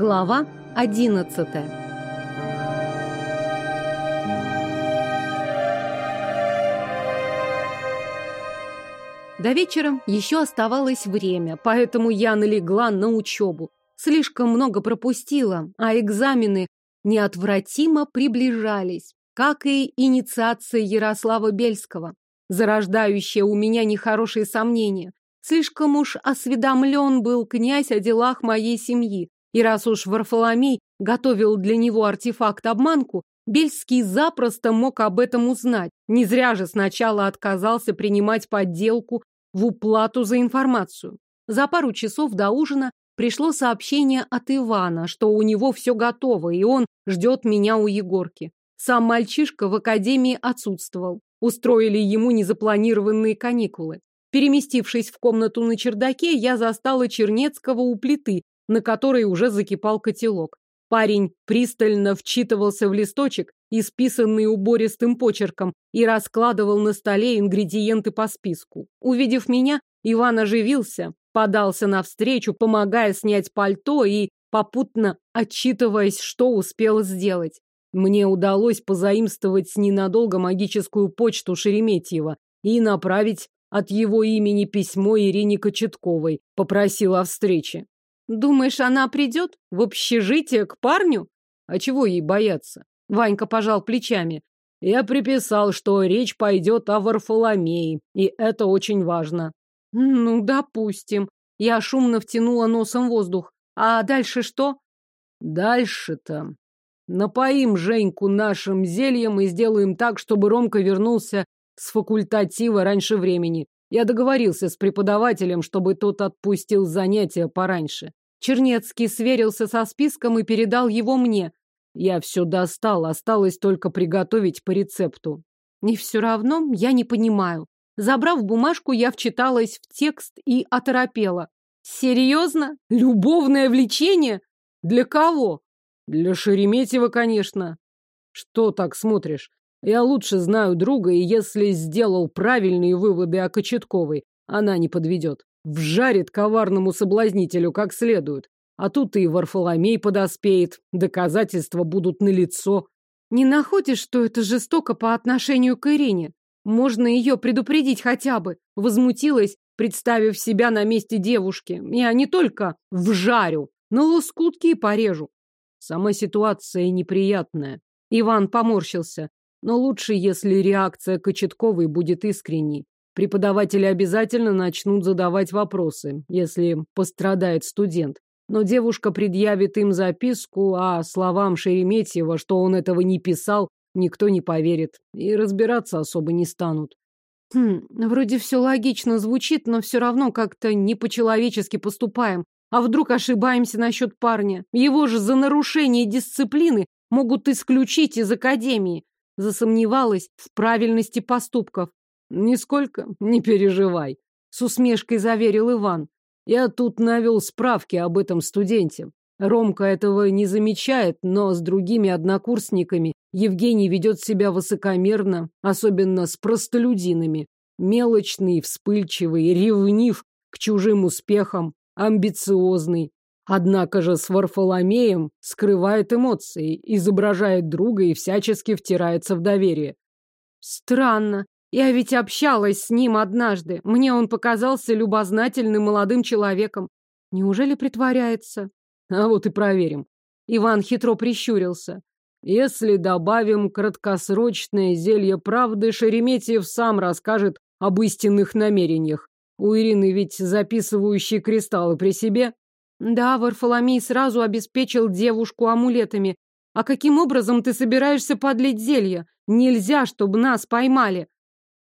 Глава одиннадцатая. До вечера еще оставалось время, поэтому я налегла на учебу. Слишком много пропустила, а экзамены неотвратимо приближались, как и инициация Ярослава Бельского, зарождающая у меня нехорошие сомнения. Слишком уж осведомлен был князь о делах моей семьи, и раз уж Варфоломей готовил для него артефакт-обманку, Бельский запросто мог об этом узнать. Не зря же сначала отказался принимать подделку в уплату за информацию. За пару часов до ужина пришло сообщение от Ивана, что у него все готово, и он ждет меня у Егорки. Сам мальчишка в академии отсутствовал. Устроили ему незапланированные каникулы. Переместившись в комнату на чердаке, я застала Чернецкого у плиты, на которой уже закипал котелок. Парень пристально вчитывался в листочек, исписанный убористым почерком, и раскладывал на столе ингредиенты по списку. Увидев меня, Иван оживился, подался навстречу, помогая снять пальто и попутно отчитываясь, что успел сделать. Мне удалось позаимствовать ненадолго магическую почту Шереметьева и направить от его имени письмо Ирине Кочетковой, попросила о встрече. Думаешь, она придет в общежитие к парню? А чего ей бояться? Ванька пожал плечами. Я приписал, что речь пойдет о Варфоломее, и это очень важно. Ну, допустим. Я шумно втянула носом воздух. А дальше что? Дальше-то. Напоим Женьку нашим зельем и сделаем так, чтобы Ромка вернулся с факультатива раньше времени. Я договорился с преподавателем, чтобы тот отпустил занятия пораньше. Чернецкий сверился со списком и передал его мне. Я все достал, осталось только приготовить по рецепту. И все равно я не понимаю. Забрав бумажку, я вчиталась в текст и оторопела. Серьезно? Любовное влечение? Для кого? Для Шереметьева, конечно. Что так смотришь? Я лучше знаю друга, и если сделал правильные выводы о Кочетковой, она не подведет. Вжарит коварному соблазнителю как следует. А тут и Варфоломей подоспеет. Доказательства будут налицо. Не находишь, что это жестоко по отношению к Ирине? Можно ее предупредить хотя бы. Возмутилась, представив себя на месте девушки. Я не только вжарю, но лоскутки и порежу. Сама ситуация неприятная. Иван поморщился. Но лучше, если реакция Кочетковой будет искренней. Преподаватели обязательно начнут задавать вопросы, если пострадает студент. Но девушка предъявит им записку, а словам Шереметьева, что он этого не писал, никто не поверит. И разбираться особо не станут. Хм, вроде все логично звучит, но все равно как-то не по-человечески поступаем. А вдруг ошибаемся насчет парня? Его же за нарушение дисциплины могут исключить из академии. Засомневалась в правильности поступков. Нисколько не переживай, с усмешкой заверил Иван. Я тут навел справки об этом студенте. Ромка этого не замечает, но с другими однокурсниками Евгений ведет себя высокомерно, особенно с простолюдинами. Мелочный, вспыльчивый, ревнив к чужим успехам, амбициозный. Однако же с Варфоломеем скрывает эмоции, изображает друга и всячески втирается в доверие. Странно. Я ведь общалась с ним однажды. Мне он показался любознательным молодым человеком. Неужели притворяется? А вот и проверим. Иван хитро прищурился. Если добавим краткосрочное зелье правды, Шереметьев сам расскажет об истинных намерениях. У Ирины ведь записывающие кристаллы при себе. Да, Варфоломей сразу обеспечил девушку амулетами. А каким образом ты собираешься подлить зелье? Нельзя, чтобы нас поймали.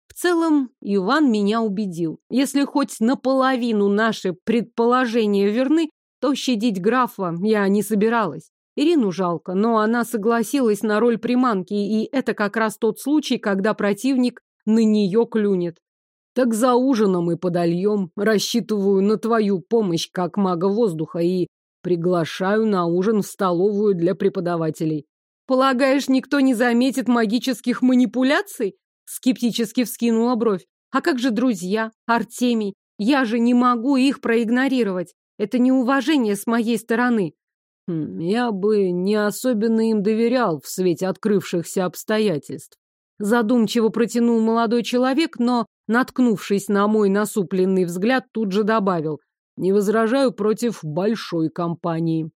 В целом, Иван меня убедил. Если хоть наполовину наши предположения верны, то щадить графа я не собиралась. Ирину жалко, но она согласилась на роль приманки, и это как раз тот случай, когда противник на нее клюнет. Так за ужином и подольем. Рассчитываю на твою помощь как мага воздуха и приглашаю на ужин в столовую для преподавателей. Полагаешь, никто не заметит магических манипуляций? Скептически вскинула бровь. А как же друзья? Артемий? Я же не могу их проигнорировать. Это неуважение с моей стороны. Хм, я бы не особенно им доверял в свете открывшихся обстоятельств. Задумчиво протянул молодой человек, но, наткнувшись на мой насупленный взгляд, тут же добавил. Не возражаю против большой компании.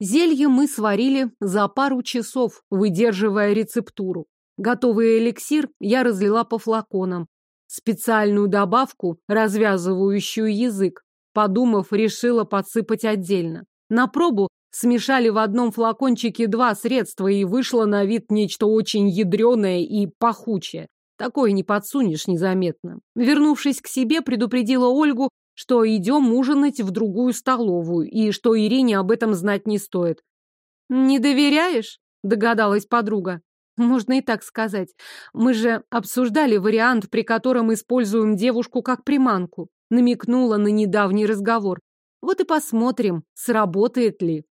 Зелье мы сварили за пару часов, выдерживая рецептуру. Готовый эликсир я разлила по флаконам. Специальную добавку, развязывающую язык, подумав, решила подсыпать отдельно. На пробу смешали в одном флакончике два средства, и вышло на вид нечто очень ядреное и пахучее. Такое не подсунешь незаметно. Вернувшись к себе, предупредила Ольгу, что идем ужинать в другую столовую, и что Ирине об этом знать не стоит. «Не доверяешь?» – догадалась подруга. Можно и так сказать. Мы же обсуждали вариант, при котором используем девушку как приманку. Намекнула на недавний разговор. Вот и посмотрим, сработает ли.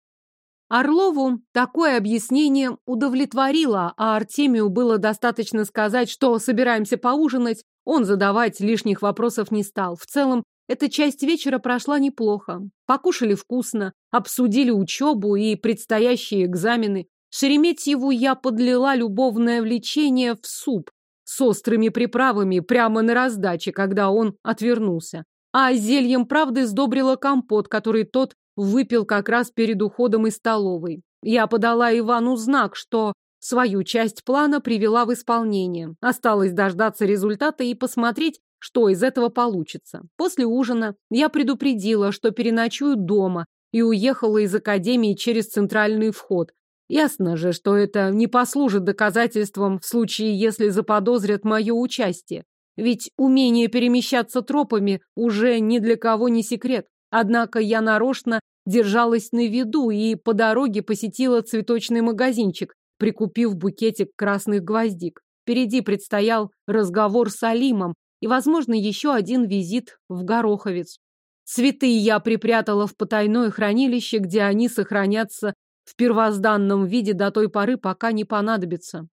Орлову такое объяснение удовлетворило, а Артемию было достаточно сказать, что собираемся поужинать. Он задавать лишних вопросов не стал. В целом, эта часть вечера прошла неплохо. Покушали вкусно, обсудили учебу и предстоящие экзамены. Шереметьеву я подлила любовное влечение в суп с острыми приправами прямо на раздаче, когда он отвернулся. А зельем правды сдобрила компот, который тот выпил как раз перед уходом из столовой. Я подала Ивану знак, что свою часть плана привела в исполнение. Осталось дождаться результата и посмотреть, что из этого получится. После ужина я предупредила, что переночую дома и уехала из академии через центральный вход, Ясно же, что это не послужит доказательством в случае, если заподозрят мое участие. Ведь умение перемещаться тропами уже ни для кого не секрет. Однако я нарочно держалась на виду и по дороге посетила цветочный магазинчик, прикупив букетик красных гвоздик. Впереди предстоял разговор с Алимом и, возможно, еще один визит в Гороховец. Цветы я припрятала в потайное хранилище, где они сохранятся в первозданном виде до той поры, пока не понадобится.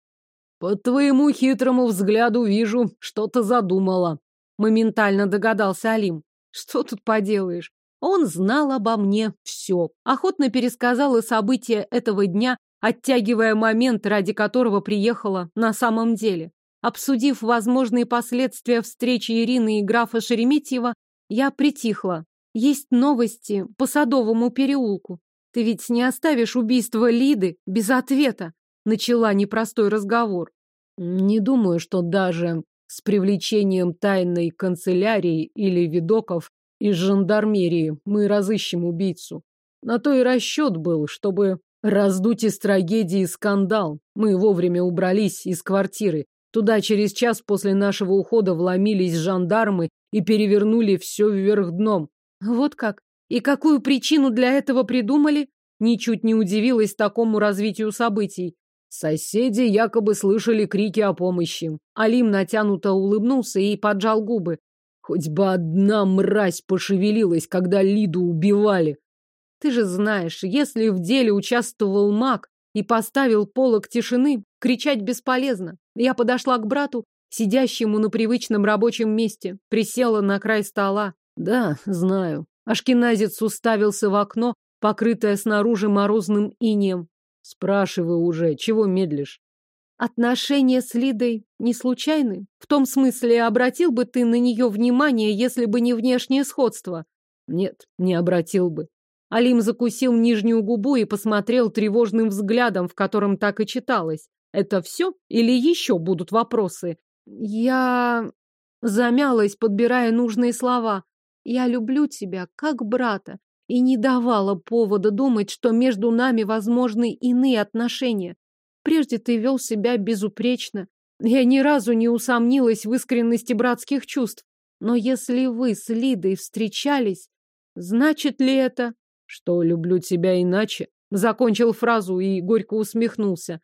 По твоему хитрому взгляду вижу, что-то задумала. Моментально догадался Алим. Что тут поделаешь? Он знал обо мне все. Охотно пересказал и события этого дня, оттягивая момент, ради которого приехала на самом деле. Обсудив возможные последствия встречи Ирины и графа Шереметьева, я притихла. Есть новости по Садовому переулку. Ты ведь не оставишь убийство Лиды без ответа. Начала непростой разговор. Не думаю, что даже с привлечением тайной канцелярии или видоков из жандармерии мы разыщем убийцу. На то и расчет был, чтобы раздуть из трагедии скандал. Мы вовремя убрались из квартиры. Туда через час после нашего ухода вломились жандармы и перевернули все вверх дном. Вот как? И какую причину для этого придумали? Ничуть не удивилась такому развитию событий. Соседи якобы слышали крики о помощи. Алим натянуто улыбнулся и поджал губы. Хоть бы одна мразь пошевелилась, когда Лиду убивали. Ты же знаешь, если в деле участвовал маг и поставил полок тишины, кричать бесполезно. Я подошла к брату, сидящему на привычном рабочем месте, присела на край стола. Да, знаю. Ашкеназец уставился в окно, покрытое снаружи морозным инеем. Спрашивай уже, чего медлишь? Отношения с Лидой не случайны? В том смысле, обратил бы ты на нее внимание, если бы не внешнее сходство? Нет, не обратил бы. Алим закусил нижнюю губу и посмотрел тревожным взглядом, в котором так и читалось. Это все? Или еще будут вопросы? Я замялась, подбирая нужные слова. Я люблю тебя, как брата, и не давала повода думать, что между нами возможны иные отношения. Прежде ты вел себя безупречно. Я ни разу не усомнилась в искренности братских чувств. Но если вы с Лидой встречались, значит ли это, что люблю тебя иначе? Закончил фразу и горько усмехнулся.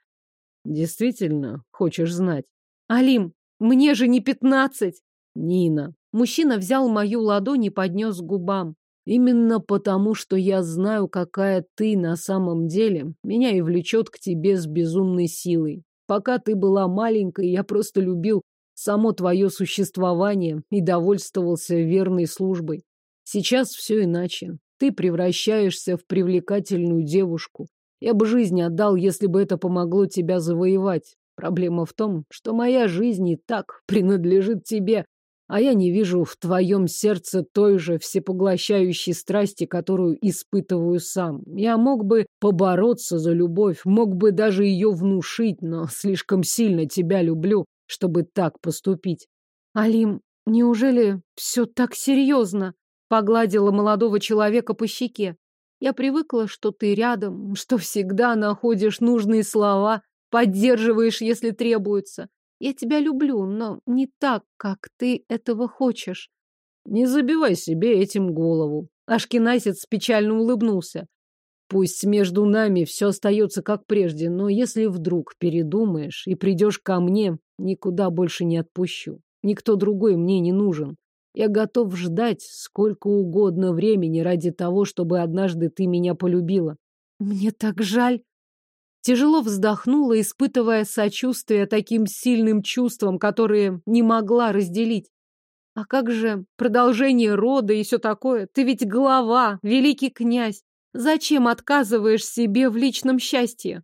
Действительно, хочешь знать? Алим, мне же не пятнадцать. Нина. Мужчина взял мою ладонь и поднес к губам. Именно потому, что я знаю, какая ты на самом деле, меня и влечет к тебе с безумной силой. Пока ты была маленькой, я просто любил само твое существование и довольствовался верной службой. Сейчас все иначе. ты превращаешься в привлекательную девушку. Я бы жизнь отдал, если бы это помогло тебя завоевать. Проблема в том, что моя жизнь и так принадлежит тебе, а я не вижу в твоем сердце той же всепоглощающей страсти, которую испытываю сам. Я мог бы побороться за любовь, мог бы даже ее внушить, но слишком сильно тебя люблю, чтобы так поступить. Алим, неужели все так серьезно? Погладила молодого человека по щеке. Я привыкла, что ты рядом, что всегда находишь нужные слова, поддерживаешь, если требуется. Я тебя люблю, но не так, как ты этого хочешь. Не забивай себе этим голову. Ашкенасец печально улыбнулся. Пусть между нами все остается как прежде, но если вдруг передумаешь и придешь ко мне, никуда больше не отпущу. Никто другой мне не нужен. Я готов ждать сколько угодно времени ради того, чтобы однажды ты меня полюбила. Мне так жаль. Тяжело вздохнула, испытывая сочувствие таким сильным чувством, которые не могла разделить. А как же продолжение рода и все такое? Ты ведь глава, великий князь. Зачем отказываешь себе в личном счастье?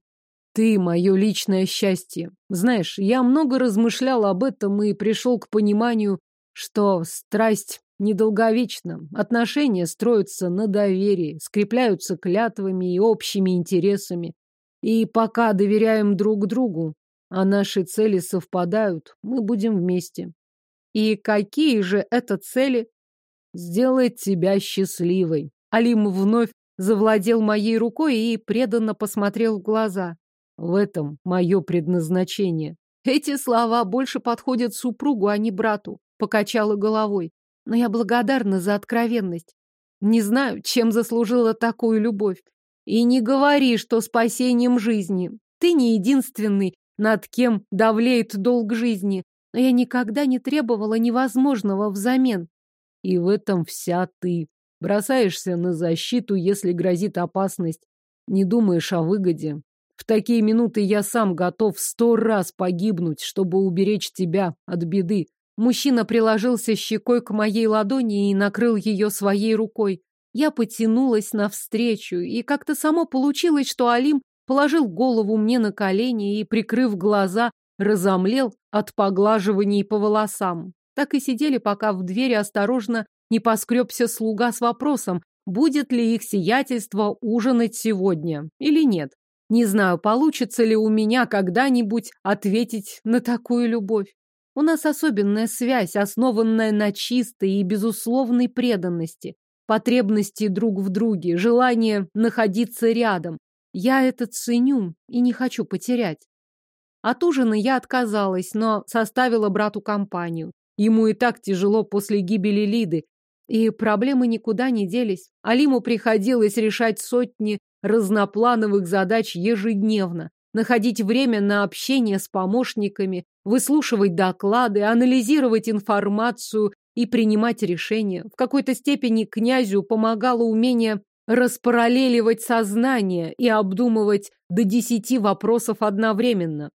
Ты мое личное счастье. Знаешь, я много размышлял об этом и пришел к пониманию, что страсть недолговечна. Отношения строятся на доверии, скрепляются клятвами и общими интересами. И пока доверяем друг другу, а наши цели совпадают, мы будем вместе. И какие же это цели? Сделать тебя счастливой. Алим вновь завладел моей рукой и преданно посмотрел в глаза. В этом мое предназначение. Эти слова больше подходят супругу, а не брату. Покачала головой. Но я благодарна за откровенность. Не знаю, чем заслужила такую любовь. И не говори, что спасением жизни. Ты не единственный, над кем давлеет долг жизни. Но я никогда не требовала невозможного взамен. И в этом вся ты. Бросаешься на защиту, если грозит опасность. Не думаешь о выгоде. В такие минуты я сам готов сто раз погибнуть, чтобы уберечь тебя от беды. Мужчина приложился щекой к моей ладони и накрыл ее своей рукой. Я потянулась навстречу, и как-то само получилось, что Алим положил голову мне на колени и, прикрыв глаза, разомлел от поглаживаний по волосам. Так и сидели, пока в двери осторожно не поскребся слуга с вопросом, будет ли их сиятельство ужинать сегодня или нет. Не знаю, получится ли у меня когда-нибудь ответить на такую любовь. У нас особенная связь, основанная на чистой и безусловной преданности потребности друг в друге, желание находиться рядом. Я это ценю и не хочу потерять. От ужина я отказалась, но составила брату компанию. Ему и так тяжело после гибели Лиды, и проблемы никуда не делись. Алиму приходилось решать сотни разноплановых задач ежедневно, находить время на общение с помощниками, выслушивать доклады, анализировать информацию и принимать решения. В какой-то степени князю помогало умение распараллеливать сознание и обдумывать до десяти вопросов одновременно.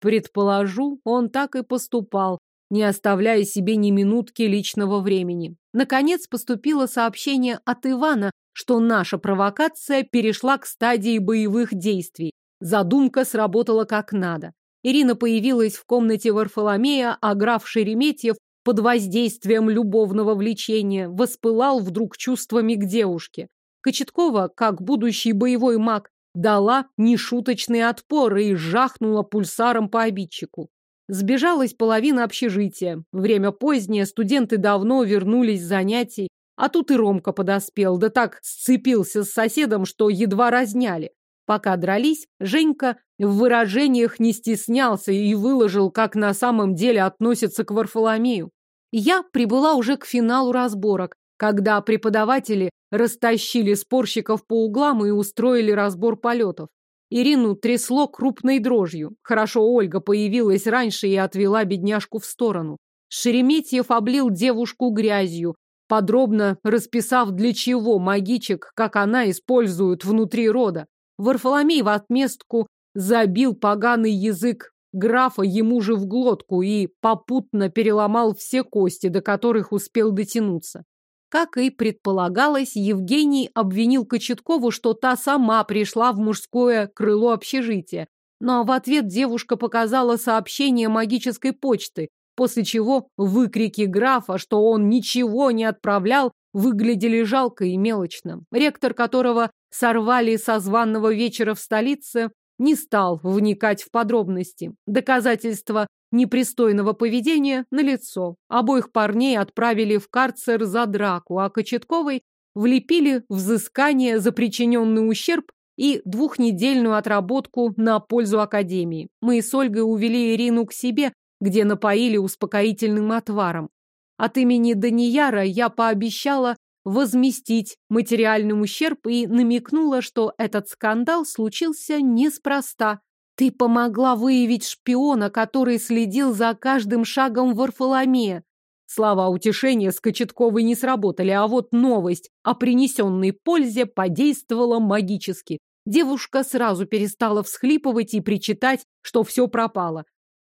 Предположу, он так и поступал, не оставляя себе ни минутки личного времени. Наконец поступило сообщение от Ивана, что наша провокация перешла к стадии боевых действий. Задумка сработала как надо. Ирина появилась в комнате Варфоломея, а граф Шереметьев под воздействием любовного влечения воспылал вдруг чувствами к девушке. Кочеткова, как будущий боевой маг, дала нешуточный отпор и жахнула пульсаром по обидчику. Сбежалась половина общежития. Время позднее, студенты давно вернулись с занятий, а тут и Ромка подоспел, да так сцепился с соседом, что едва разняли. Пока дрались, Женька в выражениях не стеснялся и выложил, как на самом деле относится к Варфоломею. Я прибыла уже к финалу разборок, когда преподаватели растащили спорщиков по углам и устроили разбор полетов. Ирину трясло крупной дрожью. Хорошо Ольга появилась раньше и отвела бедняжку в сторону. Шереметьев облил девушку грязью, подробно расписав, для чего магичек, как она, используют внутри рода. Варфоломей в отместку забил поганый язык графа ему же в глотку и попутно переломал все кости, до которых успел дотянуться. Как и предполагалось, Евгений обвинил Кочеткову, что та сама пришла в мужское крыло общежития. Но в ответ девушка показала сообщение магической почты, после чего выкрики графа, что он ничего не отправлял, выглядели жалко и мелочно. Ректор, которого сорвали со званного вечера в столице, не стал вникать в подробности. Доказательства непристойного поведения налицо. Обоих парней отправили в карцер за драку, а Кочетковой влепили взыскание за причиненный ущерб и двухнедельную отработку на пользу Академии. Мы с Ольгой увели Ирину к себе, где напоили успокоительным отваром. От имени Данияра я пообещала возместить материальный ущерб и намекнула, что этот скандал случился неспроста. Ты помогла выявить шпиона, который следил за каждым шагом Варфоломея. Слова утешения с Кочетковой не сработали, а вот новость о принесенной пользе подействовала магически. Девушка сразу перестала всхлипывать и причитать, что все пропало.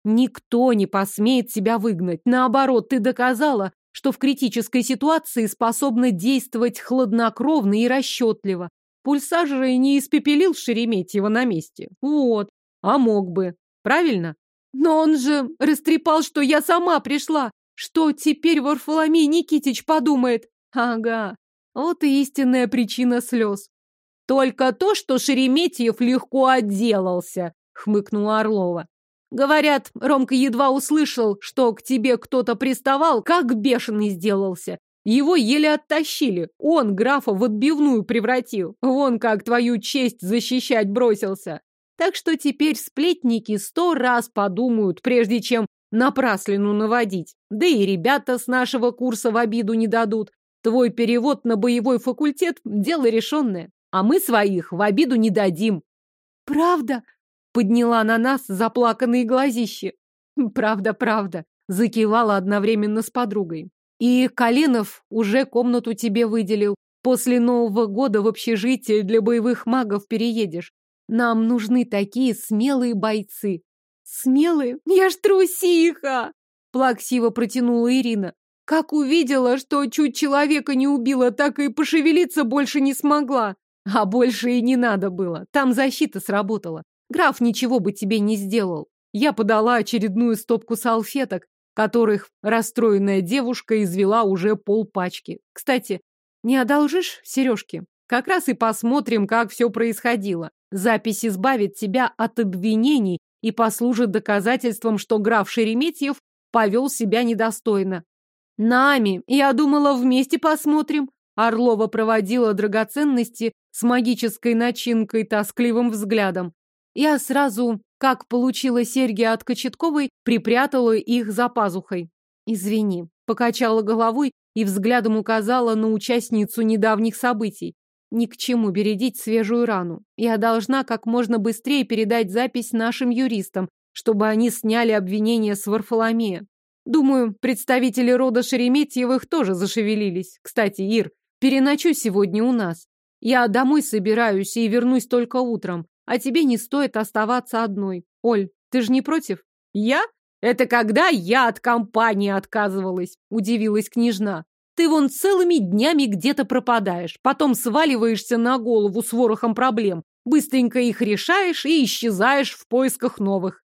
Никто не посмеет тебя выгнать. Наоборот, ты доказала, что в критической ситуации способна действовать хладнокровно и расчетливо. Пульсар же не испепелил Шереметьева на месте. Вот. А мог бы. Правильно? Но он же растрепал, что я сама пришла. Что теперь Варфоломей Никитич подумает? Ага. Вот и истинная причина слез. Только то, что Шереметьев легко отделался, хмыкнула Орлова. Говорят, Ромка едва услышал, что к тебе кто-то приставал, как бешеный сделался. Его еле оттащили. Он графа в отбивную превратил. Вон как твою честь защищать бросился. Так что теперь сплетники сто раз подумают, прежде чем напраслину наводить. Да и ребята с нашего курса в обиду не дадут. Твой перевод на боевой факультет – дело решенное. А мы своих в обиду не дадим. Правда? Подняла на нас заплаканные глазищи. Правда, правда, закивала одновременно с подругой. И Калинов уже комнату тебе выделил. После Нового года в общежитие для боевых магов переедешь. Нам нужны такие смелые бойцы. Смелые? Я ж трусиха! Плаксиво протянула Ирина. Как увидела, что чуть человека не убила, так и пошевелиться больше не смогла. А больше и не надо было. Там защита сработала. Граф ничего бы тебе не сделал. Я подала очередную стопку салфеток, которых расстроенная девушка извела уже полпачки. Кстати, не одолжишь сережки? Как раз и посмотрим, как все происходило. Запись избавит тебя от обвинений и послужит доказательством, что граф Шереметьев повел себя недостойно. Нами, я думала, вместе посмотрим. Орлова проводила драгоценности с магической начинкой тоскливым взглядом. Я сразу, как получила серьги от Кочетковой, припрятала их за пазухой. Извини, покачала головой и взглядом указала на участницу недавних событий. Ни к чему бередить свежую рану. Я должна как можно быстрее передать запись нашим юристам, чтобы они сняли обвинения с Варфоломея. Думаю, представители рода Шереметьевых тоже зашевелились. Кстати, Ир, переночуй сегодня у нас. Я домой собираюсь и вернусь только утром. А тебе не стоит оставаться одной. Оль, ты же не против? Я? Это когда я от компании отказывалась, удивилась княжна. Ты вон целыми днями где-то пропадаешь, потом сваливаешься на голову с ворохом проблем, быстренько их решаешь и исчезаешь в поисках новых.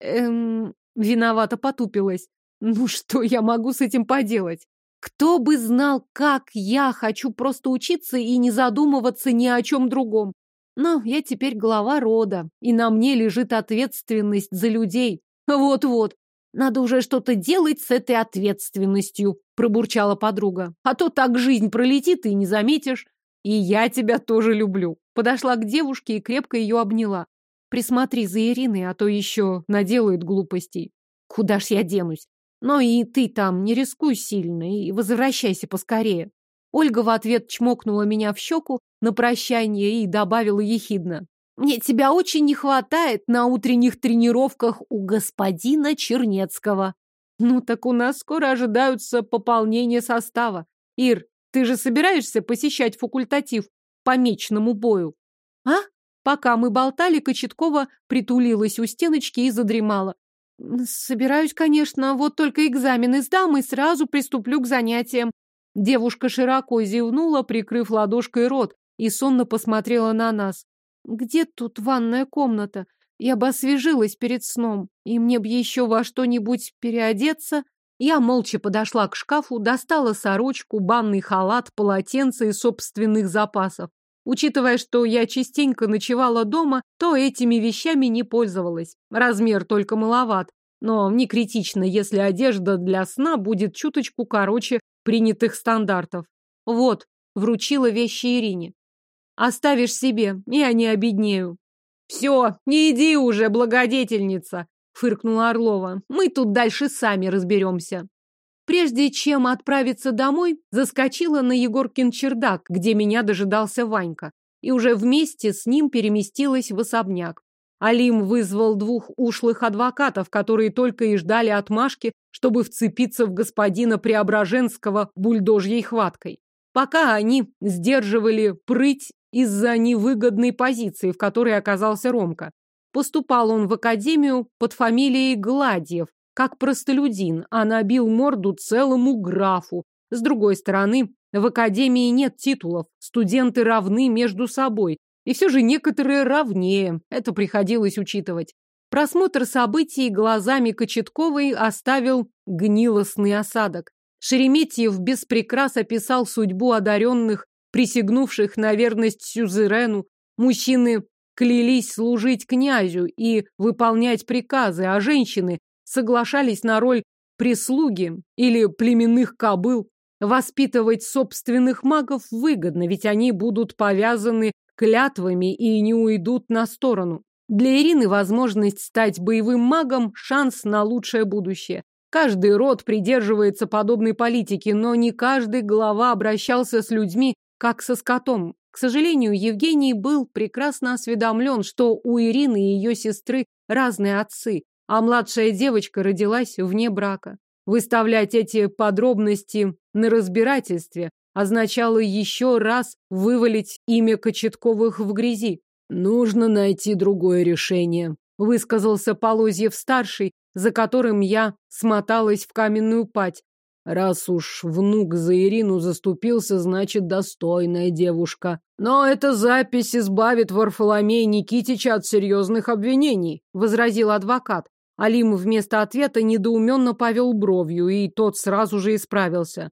Эм, виновато потупилась. Ну что я могу с этим поделать? Кто бы знал, как я хочу просто учиться и не задумываться ни о чем другом. Но я теперь глава рода, и на мне лежит ответственность за людей. Вот-вот, надо уже что-то делать с этой ответственностью, пробурчала подруга. А то так жизнь пролетит и не заметишь. И я тебя тоже люблю. Подошла к девушке и крепко ее обняла. Присмотри за Ириной, а то еще наделают глупостей. Куда ж я денусь? Но и ты там не рискуй сильно и возвращайся поскорее. Ольга в ответ чмокнула меня в щеку на прощание и добавила ехидно. «Мне тебя очень не хватает на утренних тренировках у господина Чернецкого». «Ну так у нас скоро ожидаются пополнения состава. Ир, ты же собираешься посещать факультатив по мечному бою?» «А?» Пока мы болтали, Кочеткова притулилась у стеночки и задремала. «Собираюсь, конечно, вот только экзамены сдам и сразу приступлю к занятиям. Девушка широко зевнула, прикрыв ладошкой рот, и сонно посмотрела на нас. «Где тут ванная комната? Я бы освежилась перед сном, и мне бы еще во что-нибудь переодеться». Я молча подошла к шкафу, достала сорочку, банный халат, полотенце из собственных запасов. Учитывая, что я частенько ночевала дома, то этими вещами не пользовалась. Размер только маловат, но не критично, если одежда для сна будет чуточку короче принятых стандартов. Вот, вручила вещи Ирине. Оставишь себе, я не обеднею. Все, не иди уже, благодетельница, фыркнула Орлова. Мы тут дальше сами разберемся. Прежде чем отправиться домой, заскочила на Егоркин чердак, где меня дожидался Ванька, и уже вместе с ним переместилась в особняк. Алим вызвал двух ушлых адвокатов, которые только и ждали отмашки, чтобы вцепиться в господина Преображенского бульдожьей хваткой. Пока они сдерживали прыть из-за невыгодной позиции, в которой оказался Ромка. Поступал он в академию под фамилией Гладьев, как простолюдин, а набил морду целому графу. С другой стороны, в академии нет титулов, студенты равны между собой, и все же некоторые равнее, это приходилось учитывать. Просмотр событий глазами Кочетковой оставил гнилостный осадок. Шереметьев без прикрас описал судьбу одаренных, присягнувших на верность сюзерену. Мужчины клялись служить князю и выполнять приказы, а женщины соглашались на роль прислуги или племенных кобыл. Воспитывать собственных магов выгодно, ведь они будут повязаны клятвами и не уйдут на сторону. Для Ирины возможность стать боевым магом – шанс на лучшее будущее. Каждый род придерживается подобной политики, но не каждый глава обращался с людьми, как со скотом. К сожалению, Евгений был прекрасно осведомлен, что у Ирины и ее сестры разные отцы, а младшая девочка родилась вне брака. Выставлять эти подробности на разбирательстве означало еще раз вывалить имя Кочетковых в грязи. «Нужно найти другое решение», — высказался Полозьев-старший, за которым я смоталась в каменную пать. Раз уж внук за Ирину заступился, значит, достойная девушка. Но эта запись избавит Варфоломея Никитича от серьезных обвинений, — возразил адвокат. Алим вместо ответа недоуменно повел бровью, и тот сразу же исправился.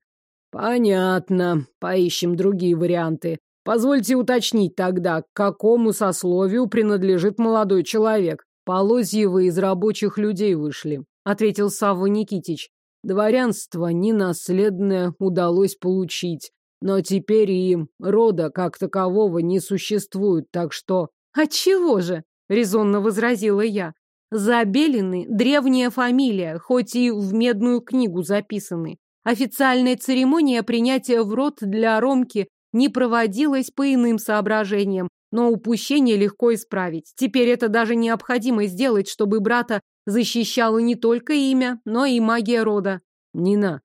Понятно. Поищем другие варианты. Позвольте уточнить тогда, к какому сословию принадлежит молодой человек. Полозьевы из рабочих людей вышли, ответил Савва Никитич. Дворянство ненаследное удалось получить, но теперь и рода как такового не существует, так что... Отчего же? резонно возразила я. Забелины – древняя фамилия, хоть и в медную книгу записаны. Официальная церемония принятия в рот для Ромки не проводилась по иным соображениям, но упущение легко исправить. Теперь это даже необходимо сделать, чтобы брата защищало не только имя, но и магия рода. Нина,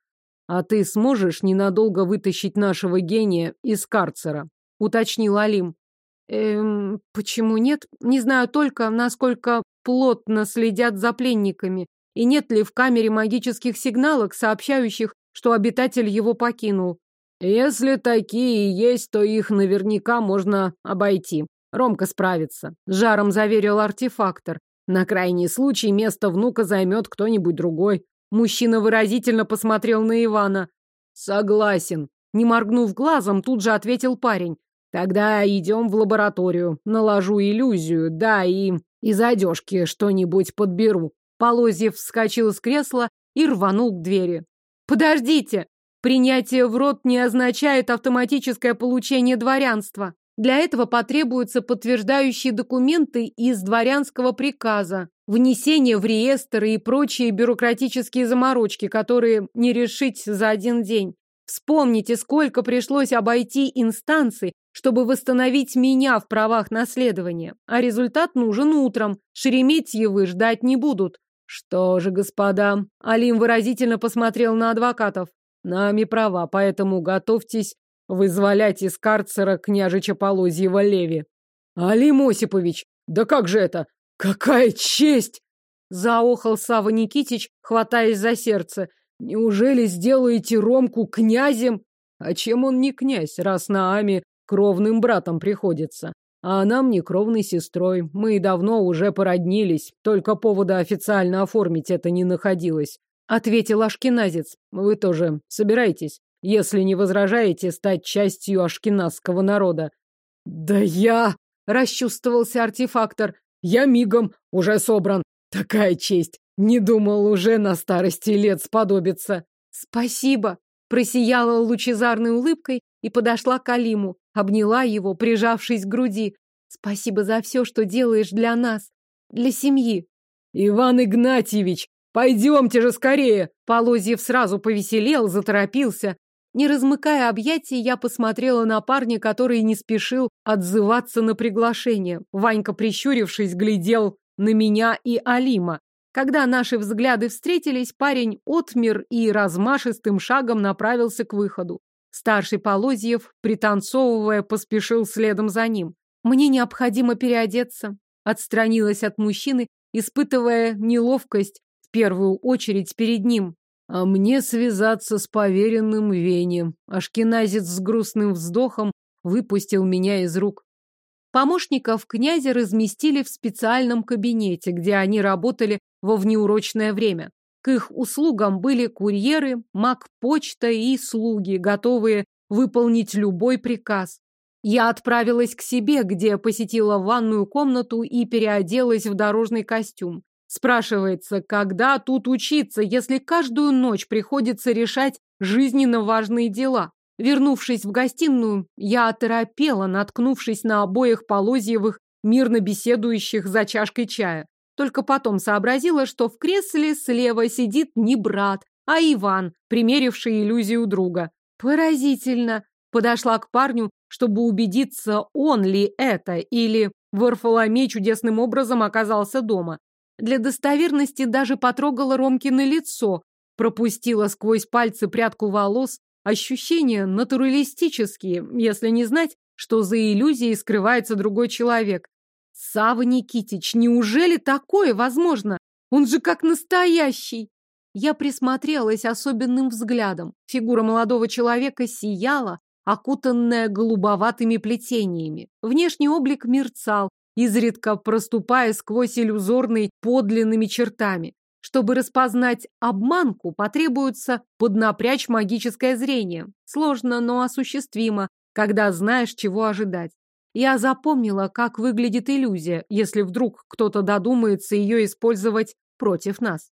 а ты сможешь ненадолго вытащить нашего гения из карцера? Уточнил Алим. Эм, почему нет? Не знаю только, насколько плотно следят за пленниками, и нет ли в камере магических сигналок, сообщающих, что обитатель его покинул. Если такие есть, то их наверняка можно обойти. Ромка справится, жаром заверил артефактор. На крайний случай место внука займет кто-нибудь другой. Мужчина выразительно посмотрел на Ивана. Согласен. Не моргнув глазом, тут же ответил парень. Тогда идем в лабораторию. Наложу иллюзию, да, и из одежки что-нибудь подберу. Полозьев вскочил с кресла и рванул к двери. «Подождите! Принятие в рот не означает автоматическое получение дворянства. Для этого потребуются подтверждающие документы из дворянского приказа, внесение в реестр и прочие бюрократические заморочки, которые не решить за один день. Вспомните, сколько пришлось обойти инстанции, чтобы восстановить меня в правах наследования. А результат нужен утром. Шереметьевы ждать не будут. Что же, господа, Алим выразительно посмотрел на адвокатов. Нами права, поэтому готовьтесь вызволять из карцера княжича Полозьева Леви. Алим Осипович, да как же это? Какая честь! Заохал Сава Никитич, хватаясь за сердце. Неужели сделаете Ромку князем? А чем он не князь, раз на Ами кровным братом приходится? А нам не кровной сестрой. Мы давно уже породнились, только повода официально оформить это не находилось. Ответил Ашкеназец. Вы тоже собираетесь, если не возражаете, стать частью ашкеназского народа. Да я... Расчувствовался артефактор. Я мигом уже собран. Такая честь. Не думал уже на старости лет сподобиться. Спасибо. Просияла лучезарной улыбкой и подошла к Алиму, обняла его, прижавшись к груди. Спасибо за все, что делаешь для нас, для семьи. Иван Игнатьевич, пойдемте же скорее. Полозьев сразу повеселел, заторопился. Не размыкая объятий, я посмотрела на парня, который не спешил отзываться на приглашение. Ванька, прищурившись, глядел на меня и Алима. Когда наши взгляды встретились, парень отмер и размашистым шагом направился к выходу. Старший Полозьев, пританцовывая, поспешил следом за ним. «Мне необходимо переодеться», — отстранилась от мужчины, испытывая неловкость в первую очередь перед ним. «А мне связаться с поверенным Венем». Ашкеназец с грустным вздохом выпустил меня из рук. Помощников князя разместили в специальном кабинете, где они работали во внеурочное время. К их услугам были курьеры, маг-почта и слуги, готовые выполнить любой приказ. Я отправилась к себе, где посетила ванную комнату и переоделась в дорожный костюм. Спрашивается, когда тут учиться, если каждую ночь приходится решать жизненно важные дела? Вернувшись в гостиную, я оторопела, наткнувшись на обоих Полозьевых, мирно беседующих за чашкой чая. Только потом сообразила, что в кресле слева сидит не брат, а Иван, примеривший иллюзию друга. Поразительно. Подошла к парню, чтобы убедиться, он ли это, или Варфоломей чудесным образом оказался дома. Для достоверности даже потрогала Ромкино лицо, пропустила сквозь пальцы прядку волос, Ощущения натуралистические, если не знать, что за иллюзией скрывается другой человек. Сава Никитич, неужели такое возможно? Он же как настоящий. Я присмотрелась особенным взглядом. Фигура молодого человека сияла, окутанная голубоватыми плетениями. Внешний облик мерцал, изредка проступая сквозь иллюзорный подлинными чертами. Чтобы распознать обманку, потребуется поднапрячь магическое зрение. Сложно, но осуществимо, когда знаешь, чего ожидать. Я запомнила, как выглядит иллюзия, если вдруг кто-то додумается ее использовать против нас.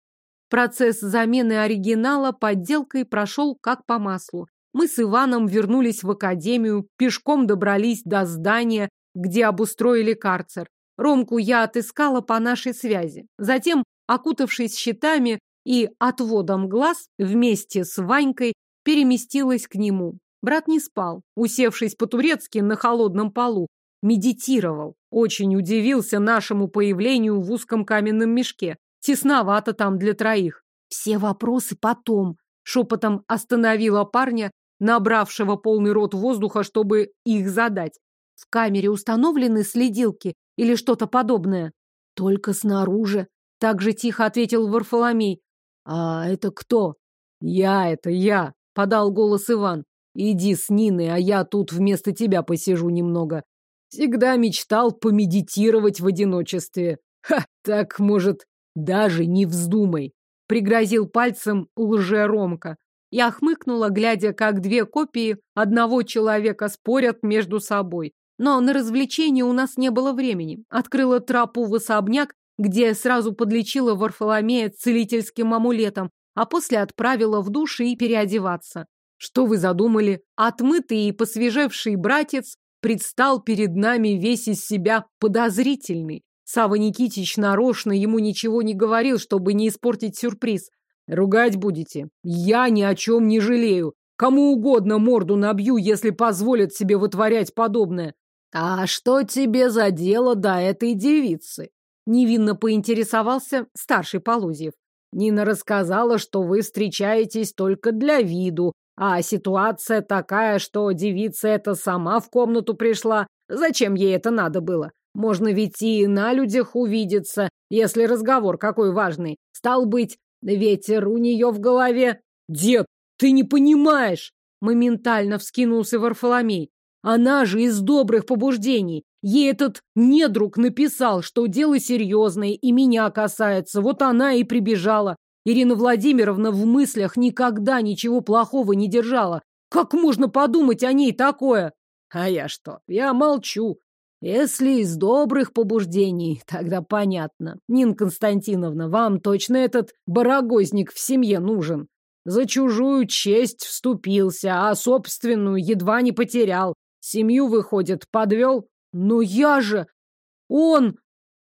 Процесс замены оригинала подделкой прошел как по маслу. Мы с Иваном вернулись в академию, пешком добрались до здания, где обустроили карцер. Ромку я отыскала по нашей связи. Затем окутавшись щитами и отводом глаз, вместе с Ванькой переместилась к нему. Брат не спал, усевшись по-турецки на холодном полу, медитировал. Очень удивился нашему появлению в узком каменном мешке. Тесновато там для троих. Все вопросы потом. Шепотом остановила парня, набравшего полный рот воздуха, чтобы их задать. В камере установлены следилки или что-то подобное? Только снаружи. Так же тихо ответил Варфоломей. А это кто? Я это я, подал голос Иван. Иди с Ниной, а я тут вместо тебя посижу немного. Всегда мечтал помедитировать в одиночестве. Ха, так, может, даже не вздумай. Пригрозил пальцем лже-ромка. Я хмыкнула, глядя, как две копии одного человека спорят между собой. Но на развлечение у нас не было времени. Открыла трапу в особняк где сразу подлечила Варфоломея целительским амулетом, а после отправила в душ и переодеваться. Что вы задумали? Отмытый и посвежевший братец предстал перед нами весь из себя подозрительный. Сава Никитич нарочно ему ничего не говорил, чтобы не испортить сюрприз. Ругать будете? Я ни о чем не жалею. Кому угодно морду набью, если позволят себе вытворять подобное. А что тебе за дело до этой девицы? Невинно поинтересовался старший Полузьев. Нина рассказала, что вы встречаетесь только для виду, а ситуация такая, что девица эта сама в комнату пришла. Зачем ей это надо было? Можно ведь и на людях увидеться, если разговор какой важный. Стал быть, ветер у нее в голове. Дед, ты не понимаешь! Моментально вскинулся Варфоломей. Она же из добрых побуждений. Ей этот недруг написал, что дело серьезное и меня касается. Вот она и прибежала. Ирина Владимировна в мыслях никогда ничего плохого не держала. Как можно подумать о ней такое? А я что? Я молчу. Если из добрых побуждений, тогда понятно. Нина Константиновна, вам точно этот барагозник в семье нужен. За чужую честь вступился, а собственную едва не потерял. Семью, выходит, подвел? Но я же... Он...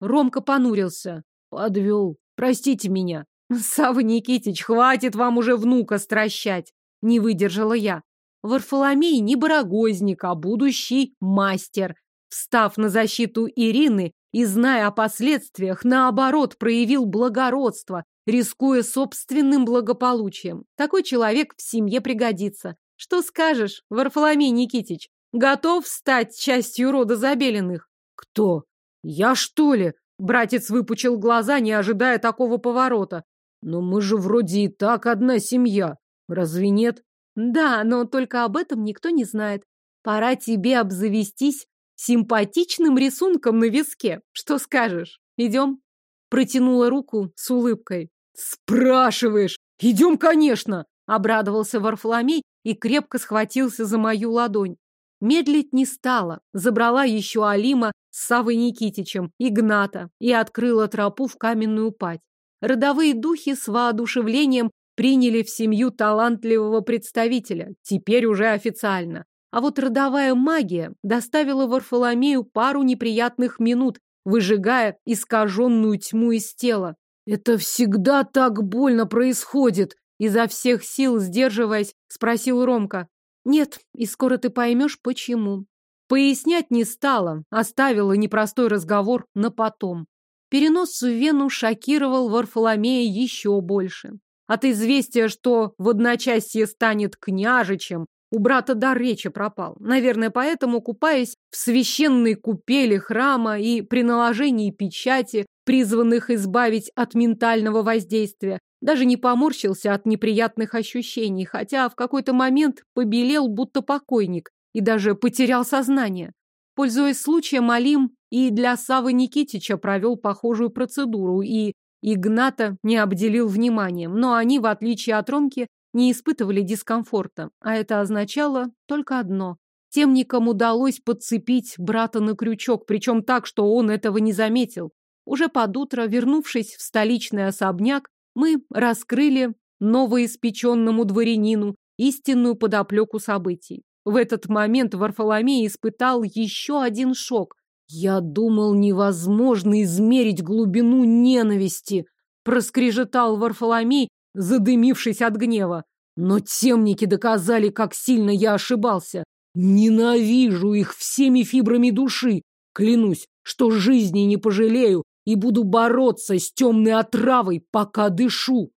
Ромка понурился. Подвел. Простите меня. Сава Никитич, хватит вам уже внука стращать. Не выдержала я. Варфоломей не барагозник, а будущий мастер. Встав на защиту Ирины и, зная о последствиях, наоборот, проявил благородство, рискуя собственным благополучием. Такой человек в семье пригодится. Что скажешь, Варфоломей Никитич? Готов стать частью рода Забелиных? Кто? Я, что ли? Братец выпучил глаза, не ожидая такого поворота. Но мы же вроде и так одна семья. Разве нет? Да, но только об этом никто не знает. Пора тебе обзавестись симпатичным рисунком на виске. Что скажешь? Идем?» Протянула руку с улыбкой. «Спрашиваешь? Идем, конечно!» Обрадовался Варфоломей и крепко схватился за мою ладонь. Медлить не стала. Забрала еще Алима с Савой Никитичем, Игната и открыла тропу в каменную пать. Родовые духи с воодушевлением приняли в семью талантливого представителя, теперь уже официально. А вот родовая магия доставила Варфоломею пару неприятных минут, выжигая искаженную тьму из тела. «Это всегда так больно происходит!» Изо всех сил, сдерживаясь, спросил Ромка. «Нет, и скоро ты поймешь, почему». Пояснять не стала, оставила непростой разговор на потом. Перенос в Вену шокировал Варфоломея еще больше. От известия, что в одночасье станет княжичем, у брата дар речи пропал. Наверное, поэтому, купаясь в священной купели храма и при наложении печати, призванных избавить от ментального воздействия, даже не поморщился от неприятных ощущений, хотя в какой-то момент побелел, будто покойник, и даже потерял сознание. Пользуясь случаем, Алим и для Савы Никитича провел похожую процедуру, и Игната не обделил вниманием, но они, в отличие от Ромки, не испытывали дискомфорта, а это означало только одно. Темникам удалось подцепить брата на крючок, причем так, что он этого не заметил. Уже под утро, вернувшись в столичный особняк, мы раскрыли новоиспеченному дворянину истинную подоплеку событий. В этот момент Варфоломей испытал еще один шок. «Я думал, невозможно измерить глубину ненависти», проскрежетал Варфоломей, задымившись от гнева. Но темники доказали, как сильно я ошибался. Ненавижу их всеми фибрами души. Клянусь, что жизни не пожалею и буду бороться с темной отравой, пока дышу.